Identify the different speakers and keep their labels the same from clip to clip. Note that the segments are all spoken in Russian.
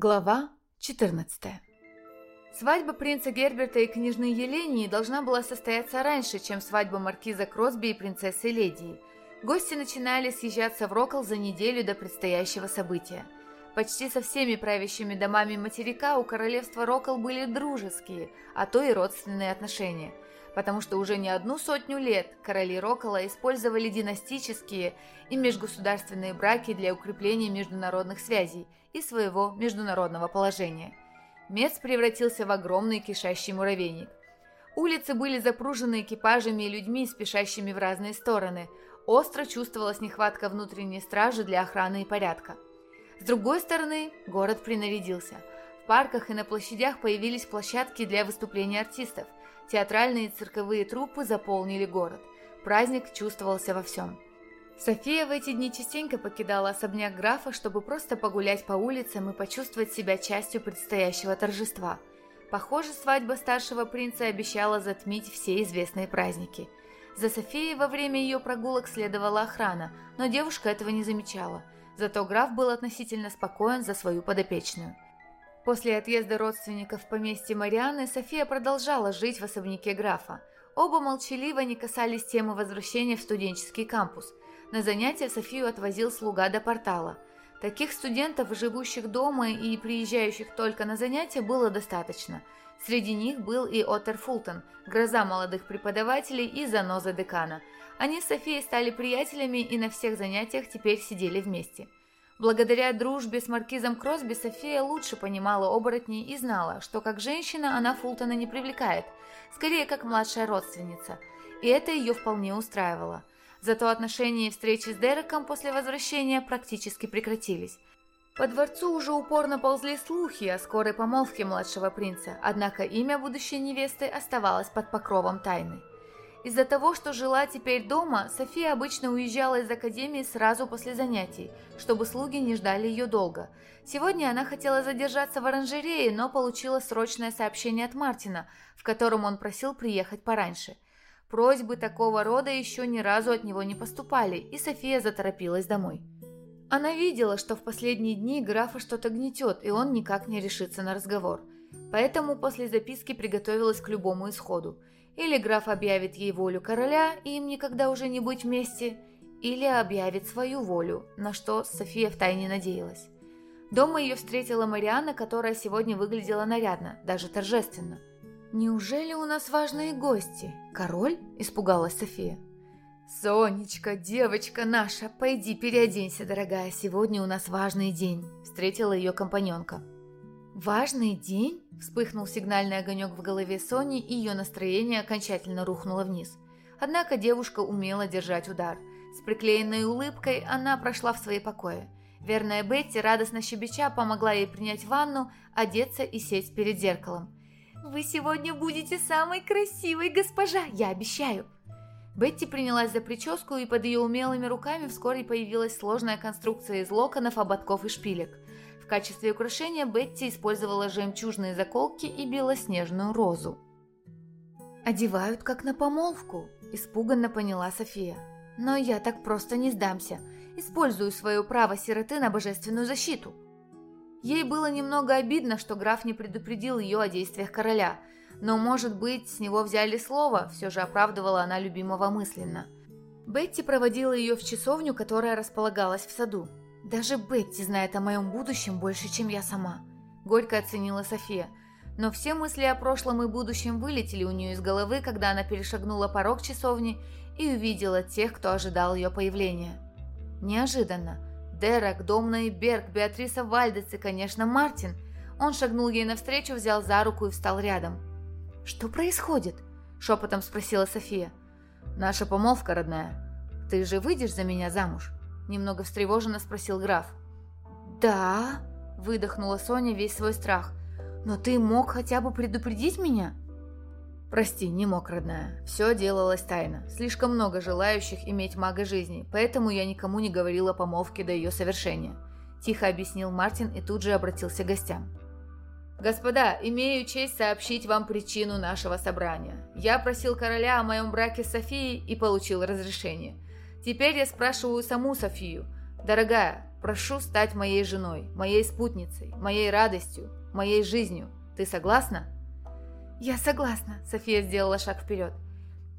Speaker 1: Глава 14 Свадьба принца Герберта и княжны Елении должна была состояться раньше, чем свадьба маркиза Кросби и принцессы Ледии. Гости начинали съезжаться в Рокол за неделю до предстоящего события. Почти со всеми правящими домами материка у королевства Рокол были дружеские, а то и родственные отношения – потому что уже не одну сотню лет короли Рокола использовали династические и межгосударственные браки для укрепления международных связей и своего международного положения. Мец превратился в огромный кишащий муравейник. Улицы были запружены экипажами и людьми, спешащими в разные стороны. Остро чувствовалась нехватка внутренней стражи для охраны и порядка. С другой стороны, город принарядился. В парках и на площадях появились площадки для выступления артистов. Театральные и цирковые труппы заполнили город. Праздник чувствовался во всем. София в эти дни частенько покидала особняк графа, чтобы просто погулять по улицам и почувствовать себя частью предстоящего торжества. Похоже, свадьба старшего принца обещала затмить все известные праздники. За Софией во время ее прогулок следовала охрана, но девушка этого не замечала. Зато граф был относительно спокоен за свою подопечную. После отъезда родственников в поместье Марианы София продолжала жить в особняке графа. Оба молчаливо не касались темы возвращения в студенческий кампус. На занятия Софию отвозил слуга до портала. Таких студентов, живущих дома и приезжающих только на занятия, было достаточно. Среди них был и Оттер Фултон, гроза молодых преподавателей и заноза декана. Они с Софией стали приятелями и на всех занятиях теперь сидели вместе. Благодаря дружбе с маркизом Кросби София лучше понимала оборотней и знала, что как женщина она Фултона не привлекает, скорее как младшая родственница, и это ее вполне устраивало. Зато отношения и встречи с Дереком после возвращения практически прекратились. По дворцу уже упорно ползли слухи о скорой помолвке младшего принца, однако имя будущей невесты оставалось под покровом тайны. Из-за того, что жила теперь дома, София обычно уезжала из академии сразу после занятий, чтобы слуги не ждали ее долго. Сегодня она хотела задержаться в оранжерее, но получила срочное сообщение от Мартина, в котором он просил приехать пораньше. Просьбы такого рода еще ни разу от него не поступали, и София заторопилась домой. Она видела, что в последние дни графа что-то гнетет, и он никак не решится на разговор. Поэтому после записки приготовилась к любому исходу – или граф объявит ей волю короля, и им никогда уже не быть вместе, или объявит свою волю, на что София втайне надеялась. Дома ее встретила Марианна, которая сегодня выглядела нарядно, даже торжественно. «Неужели у нас важные гости? Король?» – испугалась София. «Сонечка, девочка наша, пойди переоденься, дорогая, сегодня у нас важный день», – встретила ее компаньонка. «Важный день?» – вспыхнул сигнальный огонек в голове Сони, и ее настроение окончательно рухнуло вниз. Однако девушка умела держать удар. С приклеенной улыбкой она прошла в свои покои. Верная Бетти, радостно щебеча, помогла ей принять ванну, одеться и сесть перед зеркалом. «Вы сегодня будете самой красивой, госпожа, я обещаю!» Бетти принялась за прическу, и под ее умелыми руками вскоре появилась сложная конструкция из локонов, ободков и шпилек – в качестве украшения Бетти использовала жемчужные заколки и белоснежную розу. «Одевают как на помолвку», – испуганно поняла София. «Но я так просто не сдамся. Использую свое право сироты на божественную защиту». Ей было немного обидно, что граф не предупредил ее о действиях короля, но, может быть, с него взяли слово, все же оправдывала она любимого мысленно. Бетти проводила ее в часовню, которая располагалась в саду. Даже Бетти знает о моем будущем больше, чем я сама. Горько оценила София. Но все мысли о прошлом и будущем вылетели у нее из головы, когда она перешагнула порог часовни и увидела тех, кто ожидал ее появления. Неожиданно. Дерек, Домна и Берг, Беатриса Вальдес и, конечно, Мартин. Он шагнул ей навстречу, взял за руку и встал рядом. «Что происходит?» – шепотом спросила София. «Наша помолвка, родная. Ты же выйдешь за меня замуж?» Немного встревоженно спросил граф. «Да», – выдохнула Соня весь свой страх. «Но ты мог хотя бы предупредить меня?» «Прости, не мог, родная. Все делалось тайно. Слишком много желающих иметь мага жизни, поэтому я никому не говорила о помолвке до ее совершения», – тихо объяснил Мартин и тут же обратился к гостям. «Господа, имею честь сообщить вам причину нашего собрания. Я просил короля о моем браке с Софией и получил разрешение. Теперь я спрашиваю саму Софию. Дорогая, Прошу стать моей женой, моей спутницей, моей радостью, моей жизнью. Ты согласна?»
Speaker 2: «Я согласна», — София сделала шаг вперед.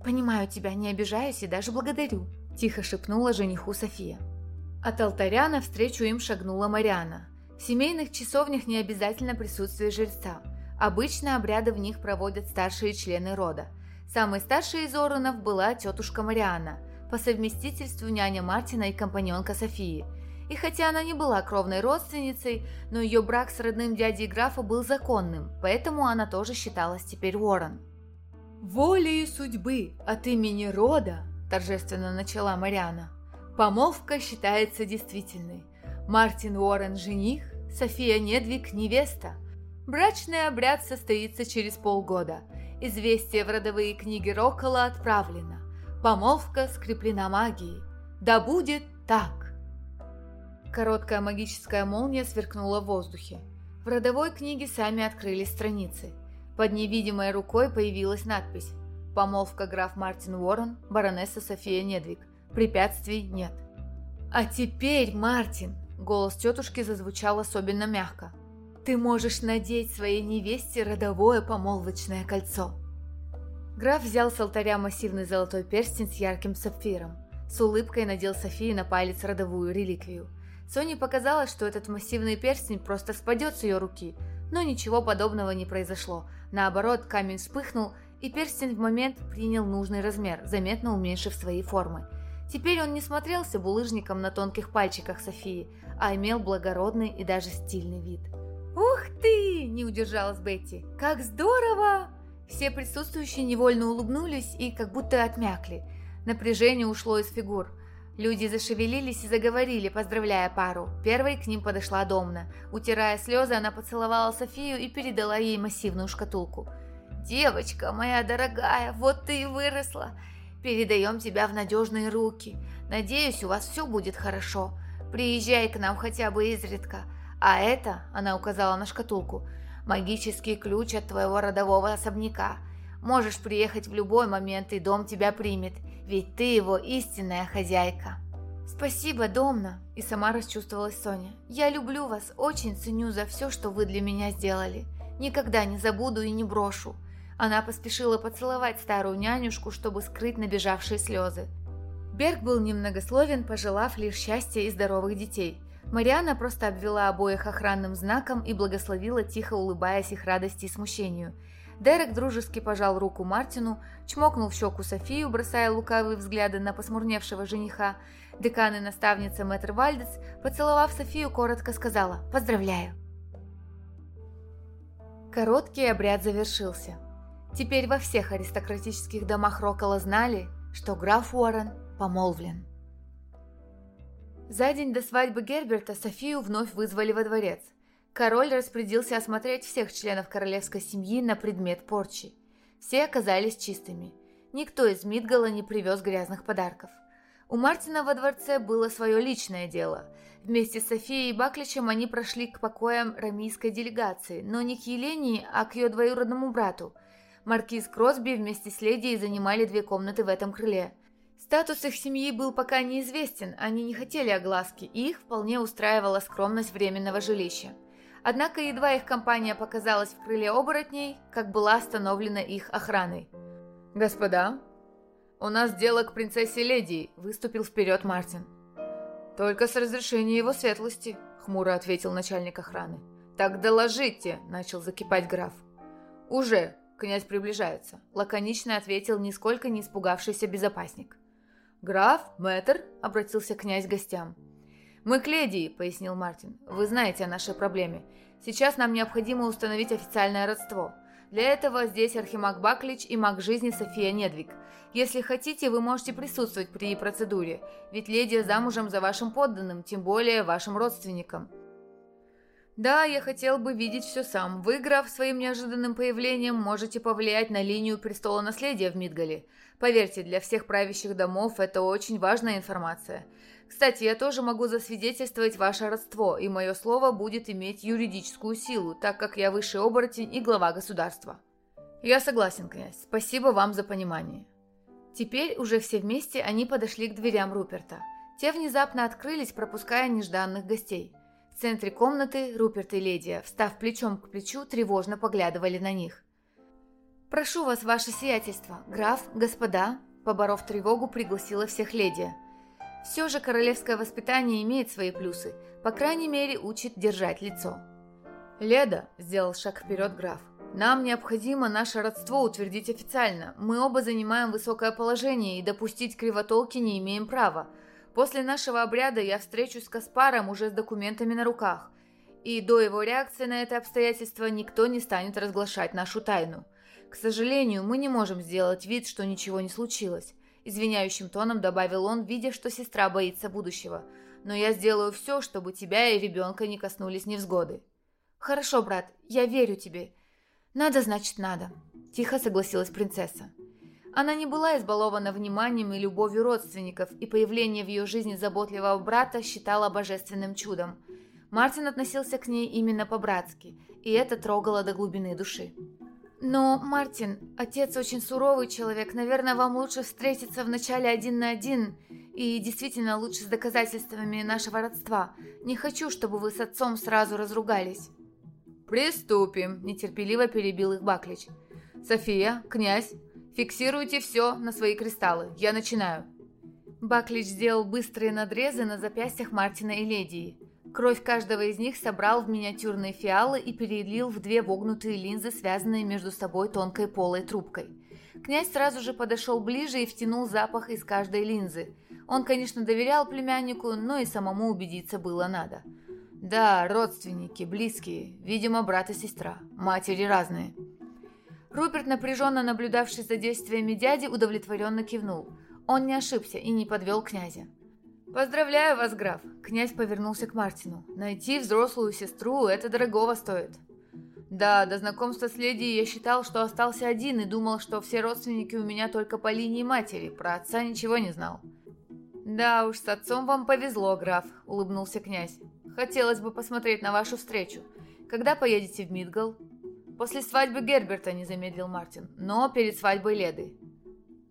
Speaker 2: «Понимаю тебя, не обижаюсь и даже благодарю», — тихо шепнула жениху София.
Speaker 1: От алтаря навстречу им шагнула Мариана. В семейных часовнях не обязательно присутствие жреца. Обычно обряды в них проводят старшие члены рода. Самой старшей из Оронов была тетушка Мариана, по совместительству няня Мартина и компаньонка Софии. И хотя она не была кровной родственницей, но ее брак с родным дядей графа был законным, поэтому она тоже считалась теперь Уоррен. «Волей судьбы от имени рода», – торжественно начала Мариана, – «помолвка считается действительной. Мартин Уоррен – жених, София Недвиг – невеста – Брачный обряд состоится через полгода. Известие в родовые книги Рокола отправлено. Помолвка скреплена магией. Да будет так. Короткая магическая молния сверкнула в воздухе. В родовой книге сами открылись страницы. Под невидимой рукой появилась надпись «Помолвка граф Мартин Уоррен, баронесса София Недвиг. Препятствий нет». «А теперь, Мартин!» – голос тетушки зазвучал особенно мягко – ты можешь надеть своей невесте родовое помолвочное кольцо». Граф взял с алтаря массивный золотой перстень с ярким сапфиром. С улыбкой надел Софии на палец родовую реликвию. Соне показалось, что этот массивный перстень просто спадет с ее руки, но ничего подобного не произошло. Наоборот, камень вспыхнул, и перстень в момент принял нужный размер, заметно уменьшив свои формы. Теперь он не смотрелся булыжником на тонких пальчиках Софии, а имел благородный и даже стильный вид.
Speaker 2: «Ух ты!» – не удержалась Бетти. «Как здорово!» Все присутствующие невольно улыбнулись и как будто отмякли. Напряжение ушло из фигур. Люди зашевелились и заговорили, поздравляя пару. Первой к ним подошла Домна. Утирая слезы, она поцеловала Софию и передала ей массивную шкатулку. «Девочка моя дорогая, вот ты и выросла. Передаем тебя в надежные руки. Надеюсь, у вас все будет хорошо. Приезжай к нам хотя бы изредка. А это, она указала на шкатулку, магический ключ от твоего родового особняка. Можешь приехать в любой момент, и дом тебя примет, ведь ты его истинная хозяйка. Спасибо, Домна, и сама расчувствовалась Соня. Я люблю вас, очень ценю за все, что вы для меня сделали. Никогда не забуду и не брошу. Она поспешила поцеловать старую нянюшку, чтобы скрыть набежавшие слезы. Берг был немногословен, пожелав лишь счастья и здоровых детей – Мариана просто обвела обоих охранным знаком и благословила, тихо улыбаясь их радости и смущению. Дерек дружески пожал руку Мартину, чмокнул в щеку Софию, бросая лукавые взгляды на посмурневшего жениха. Декан и наставница Мэтр Вальдес, поцеловав Софию, коротко сказала «Поздравляю». Короткий обряд завершился. Теперь во всех аристократических домах Рокола знали, что граф Уоррен помолвлен. За день до свадьбы Герберта Софию вновь вызвали во дворец. Король распорядился осмотреть всех членов королевской семьи на предмет порчи. Все оказались чистыми. Никто из Мидгала не привез грязных подарков. У Мартина во дворце было свое личное дело. Вместе с Софией и Бакличем они прошли к покоям рамийской делегации, но не к Елене, а к ее двоюродному брату. Маркиз Кросби вместе с леди занимали две комнаты в этом крыле. Статус их семьи был пока неизвестен, они не хотели огласки, и их вполне устраивала скромность временного жилища. Однако едва их компания показалась в крыле оборотней, как была остановлена их охраной. «Господа, у нас дело к принцессе Леди», — выступил вперед Мартин. «Только с разрешения его светлости», — хмуро ответил начальник охраны. «Так доложите», — начал закипать граф. «Уже», — князь приближается», — лаконично ответил нисколько не испугавшийся безопасник. «Граф, мэтр», — обратился князь к гостям. «Мы к леди», — пояснил Мартин. «Вы знаете о нашей проблеме. Сейчас нам необходимо установить официальное родство. Для этого здесь архимаг Баклич и маг жизни София Недвиг. Если хотите, вы можете присутствовать при процедуре, ведь леди замужем за вашим подданным, тем более вашим родственником. Да, я хотел бы видеть все сам. Вы, граф, своим неожиданным появлением можете повлиять на линию престола наследия в Мидгале. Поверьте, для всех правящих домов это очень важная информация. Кстати, я тоже могу засвидетельствовать ваше родство, и мое слово будет иметь юридическую силу, так как я высший оборотень и глава государства. Я согласен, князь. Спасибо вам за понимание. Теперь уже все вместе они подошли к дверям Руперта.
Speaker 1: Те внезапно открылись, пропуская нежданных гостей. В центре комнаты Руперт и Ледия, встав плечом к плечу, тревожно поглядывали на них. «Прошу вас, ваше сиятельство, граф, господа», поборов тревогу, пригласила всех Ледия. Все же королевское воспитание имеет свои плюсы, по крайней мере учит держать лицо. «Леда», – сделал шаг вперед граф, – «нам необходимо наше родство утвердить официально. Мы оба занимаем высокое положение и допустить кривотолки не имеем права. После нашего обряда я встречусь с Каспаром уже с документами на руках, и до его реакции на это обстоятельство никто не станет разглашать нашу тайну. К сожалению, мы не можем сделать вид, что ничего не случилось. Извиняющим тоном добавил он, видя, что сестра боится будущего. «Но я сделаю все, чтобы тебя и ребенка не коснулись невзгоды». «Хорошо, брат, я верю тебе. Надо, значит, надо», – тихо согласилась принцесса. Она не была избалована вниманием и любовью родственников, и появление в ее жизни заботливого брата считала божественным чудом. Мартин относился к ней именно по-братски, и это трогало до глубины души. «Но, Мартин, отец очень суровый человек, наверное, вам лучше встретиться вначале один на один, и действительно лучше с доказательствами нашего родства. Не хочу, чтобы вы с отцом сразу разругались».
Speaker 2: «Приступим», – нетерпеливо перебил их Баклич. «София, князь, Фиксируйте все на свои кристаллы. Я начинаю».
Speaker 1: Баклич сделал быстрые надрезы на запястьях Мартина и Ледии. Кровь каждого из них собрал в миниатюрные фиалы и перелил в две вогнутые линзы, связанные между собой тонкой полой трубкой. Князь сразу же подошел ближе и втянул запах из каждой линзы. Он, конечно, доверял племяннику, но и самому убедиться было надо.
Speaker 2: «Да, родственники, близкие, видимо, брат и сестра, матери разные».
Speaker 1: Руперт, напряженно наблюдавший за действиями дяди, удовлетворенно кивнул. Он не ошибся и не подвел князя.
Speaker 2: «Поздравляю вас, граф!» Князь повернулся к Мартину. «Найти взрослую сестру – это дорогого стоит». «Да, до знакомства с леди я считал, что остался один и думал, что все родственники у меня только по линии матери, про отца ничего не знал». «Да уж, с отцом вам повезло, граф», – улыбнулся князь. «Хотелось бы посмотреть на вашу встречу. Когда поедете в Мидгал?» После свадьбы Герберта не замедлил Мартин, но перед свадьбой Леды.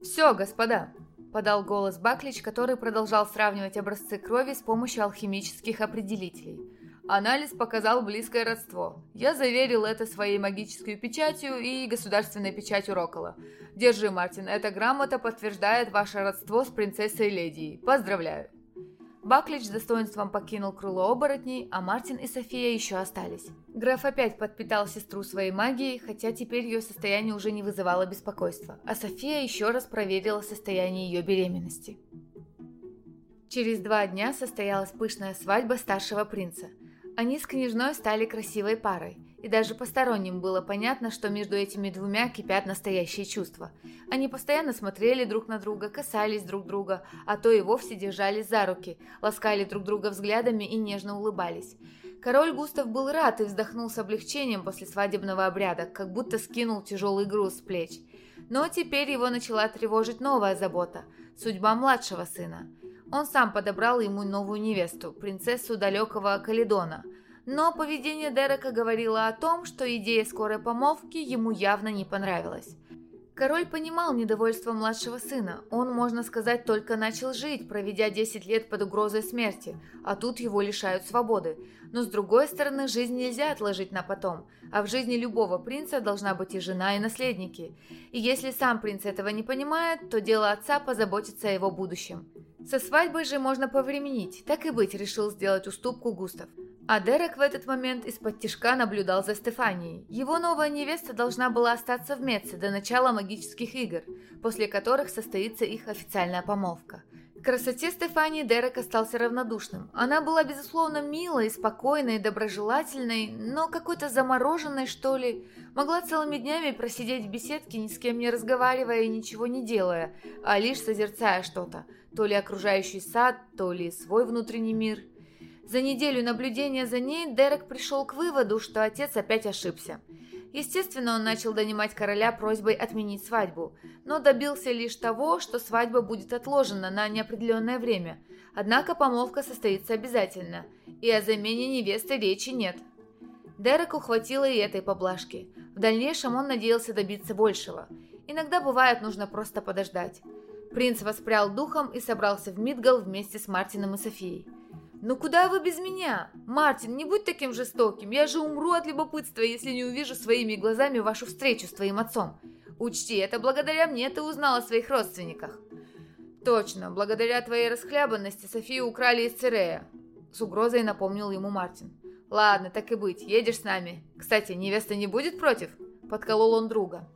Speaker 2: «Все, господа!» – подал голос Баклич, который продолжал сравнивать образцы крови с помощью алхимических определителей. Анализ показал близкое родство. Я заверил это своей магической печатью и государственной печатью Рокола. Держи, Мартин, эта грамота подтверждает ваше родство с принцессой Ледией. Поздравляю. Баклич с достоинством покинул крыло оборотней, а Мартин и София еще остались. Граф опять подпитал сестру своей магией, хотя теперь ее состояние уже не вызывало беспокойства, а София еще раз проверила состояние ее беременности. Через два дня состоялась пышная свадьба старшего принца. Они с княжной стали красивой парой – и даже посторонним было понятно, что между этими двумя кипят настоящие чувства. Они постоянно смотрели друг на друга, касались друг друга, а то и вовсе держались за руки, ласкали друг друга взглядами и нежно улыбались. Король Густав был рад и вздохнул с облегчением после свадебного обряда, как будто скинул тяжелый груз с плеч. Но теперь его начала тревожить новая забота – судьба младшего сына. Он сам подобрал ему новую невесту, принцессу далекого Каледона – но поведение Дерека говорило о том, что идея скорой помолвки ему явно не понравилась. Король понимал недовольство младшего сына. Он, можно сказать, только начал жить, проведя 10 лет под угрозой смерти, а тут его лишают свободы. Но с другой стороны, жизнь нельзя отложить на потом, а в жизни любого принца должна быть и жена, и наследники. И если сам принц этого не понимает, то дело отца позаботиться о его будущем. Со свадьбой же можно повременить, так и быть, решил сделать уступку Густав. А Дерек в этот момент из-под тишка наблюдал за Стефанией. Его новая невеста должна была остаться в Меце до начала магических игр, после которых состоится их официальная помолвка. К красоте Стефании Дерек остался равнодушным. Она была, безусловно, милой, спокойной, доброжелательной, но какой-то замороженной, что ли. Могла целыми днями просидеть в беседке, ни с кем не разговаривая и ничего не делая, а лишь созерцая что-то. То ли окружающий сад, то ли свой внутренний мир – за неделю наблюдения за ней Дерек пришел к выводу, что отец опять ошибся. Естественно, он начал донимать короля просьбой отменить свадьбу, но добился лишь того, что свадьба будет отложена на неопределенное время. Однако помолвка состоится обязательно, и о замене невесты речи нет. Дереку хватило и этой поблажки. В дальнейшем он надеялся добиться большего. Иногда бывает нужно просто подождать.
Speaker 1: Принц воспрял духом и собрался в Мидгал вместе с Мартином и Софией. «Ну куда вы без меня? Мартин, не будь таким жестоким, я же умру от любопытства, если не увижу своими глазами вашу встречу с твоим отцом. Учти, это благодаря мне ты узнал о своих родственниках». «Точно, благодаря твоей расхлябанности Софию украли из Церея», — с угрозой напомнил ему Мартин. «Ладно, так и быть, едешь с нами. Кстати, невеста не будет против?» — подколол он друга.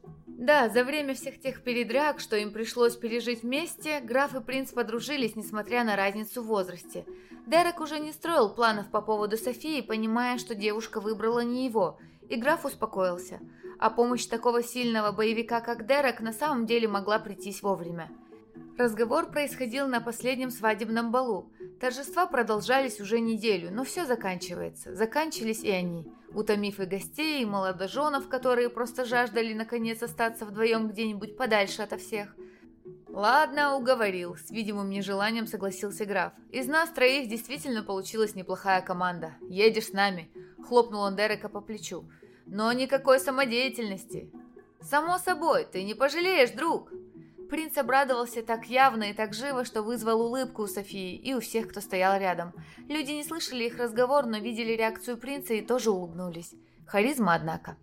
Speaker 1: Да, за время всех тех передряг, что им пришлось пережить вместе, граф и принц подружились, несмотря на разницу в возрасте. Дерек уже не строил планов по поводу Софии, понимая, что девушка выбрала не его, и граф успокоился. А помощь такого сильного боевика, как Дерек, на самом деле могла прийтись вовремя. Разговор происходил на последнем свадебном балу. Торжества продолжались уже неделю, но все заканчивается. Заканчивались и они, утомив и гостей, и молодоженов, которые просто жаждали наконец остаться вдвоем где-нибудь подальше ото всех. «Ладно, уговорил», — с видимым нежеланием согласился граф. «Из нас троих действительно получилась неплохая команда. Едешь с нами», — хлопнул он Дерека по плечу. «Но никакой самодеятельности». «Само собой, ты не пожалеешь, друг», Принц обрадовался так явно и так живо, что вызвал улыбку у Софии и у всех, кто стоял рядом. Люди не слышали их разговор, но видели реакцию принца и тоже улыбнулись. Харизма, однако.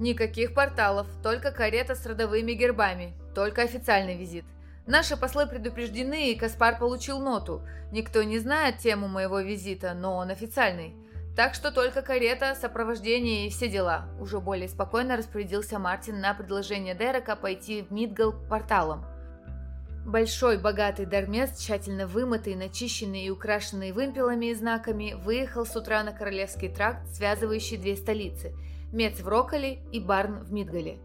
Speaker 1: Никаких порталов, только карета с родовыми гербами, только официальный визит. Наши послы предупреждены, и Каспар получил ноту. Никто не знает тему моего визита, но он официальный. Так что только карета, сопровождение и все дела. Уже более спокойно распорядился Мартин на предложение Дерека пойти в Мидгал порталом. Большой богатый дармец, тщательно вымытый, начищенный и украшенный вымпелами и знаками, выехал с утра на Королевский тракт, связывающий две столицы – Мец в Роколе и Барн в Мидгале.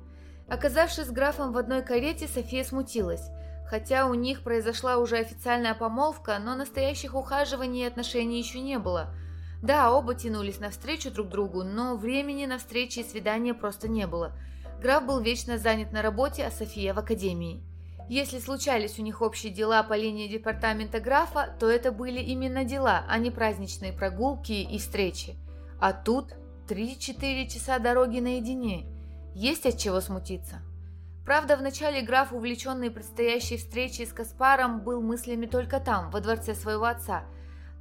Speaker 1: Оказавшись с графом в одной карете, София смутилась. Хотя у них произошла уже официальная помолвка, но настоящих ухаживаний и отношений еще не было – да, оба тянулись навстречу друг другу, но времени на встречи и свидания просто не было. Граф был вечно занят на работе, а София в академии. Если случались у них общие дела по линии департамента графа, то это были именно дела, а не праздничные прогулки и встречи. А тут 3-4 часа дороги наедине. Есть от чего смутиться. Правда, вначале граф, увлеченный предстоящей встречей с Каспаром, был мыслями только там, во дворце своего отца –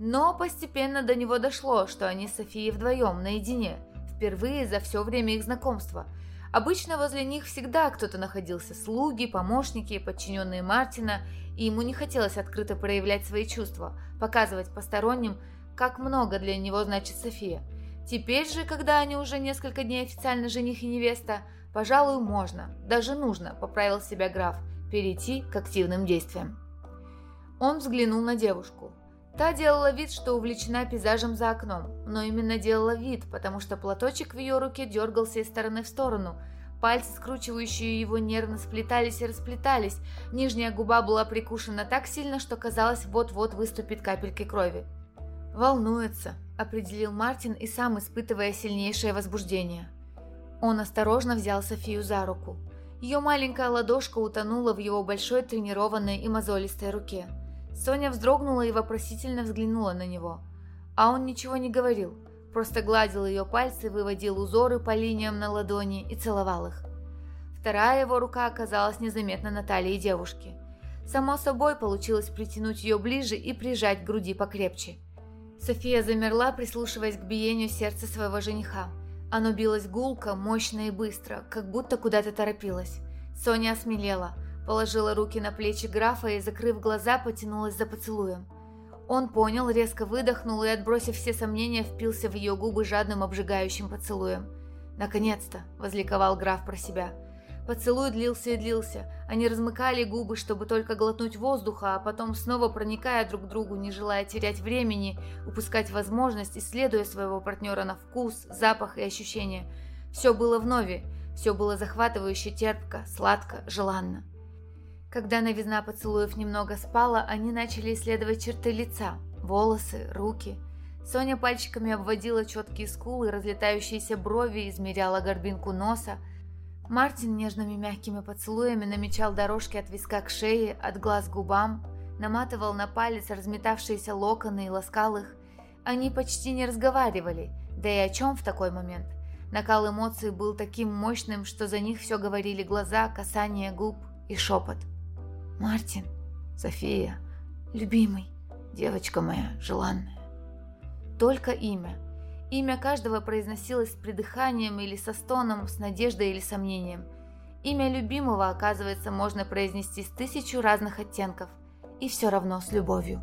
Speaker 1: но постепенно до него дошло, что они с Софией вдвоем, наедине, впервые за все время их знакомства. Обычно возле них всегда кто-то находился, слуги, помощники, подчиненные Мартина, и ему не хотелось открыто проявлять свои чувства, показывать посторонним, как много для него значит София. Теперь же, когда они уже несколько дней официально жених и невеста, пожалуй, можно, даже нужно, поправил себя граф, перейти к активным действиям. Он взглянул на девушку. Та делала вид, что увлечена пейзажем за окном, но именно делала вид, потому что платочек в ее руке дергался из стороны в сторону. Пальцы, скручивающие его, нервно сплетались и расплетались. Нижняя губа была прикушена так сильно, что казалось, вот-вот выступит капельки крови. «Волнуется», – определил Мартин и сам испытывая сильнейшее возбуждение. Он осторожно взял Софию за руку. Ее маленькая ладошка утонула в его большой тренированной и мозолистой руке. Соня вздрогнула и вопросительно взглянула на него. А он ничего не говорил, просто гладил ее пальцы, выводил узоры по линиям на ладони и целовал их. Вторая его рука оказалась незаметна на талии девушки. Само собой получилось притянуть ее ближе и прижать к груди покрепче. София замерла, прислушиваясь к биению сердца своего жениха. Оно билось гулко, мощно и быстро, как будто куда-то торопилось. Соня осмелела – Положила руки на плечи графа и, закрыв глаза, потянулась за поцелуем. Он понял, резко выдохнул и, отбросив все сомнения, впился в ее губы жадным обжигающим поцелуем. «Наконец-то!» – возликовал граф про себя. Поцелуй длился и длился. Они размыкали губы, чтобы только глотнуть воздуха, а потом снова проникая друг к другу, не желая терять времени, упускать возможность, исследуя своего партнера на вкус, запах и ощущения. Все было вновь, все было захватывающе терпко, сладко, желанно. Когда новизна поцелуев немного спала, они начали исследовать черты лица, волосы, руки. Соня пальчиками обводила четкие скулы, разлетающиеся брови, измеряла горбинку носа. Мартин нежными мягкими поцелуями намечал дорожки от виска к шее, от глаз к губам, наматывал на палец разметавшиеся локоны и ласкал их. Они почти не разговаривали, да и о чем в такой момент? Накал эмоций был таким мощным, что за них все говорили глаза, касание губ, и шепот. «Мартин, София, любимый, девочка моя желанная». Только имя. Имя каждого произносилось с придыханием или со стоном, с надеждой или сомнением. Имя любимого, оказывается, можно произнести с тысячу разных оттенков, и все равно с любовью.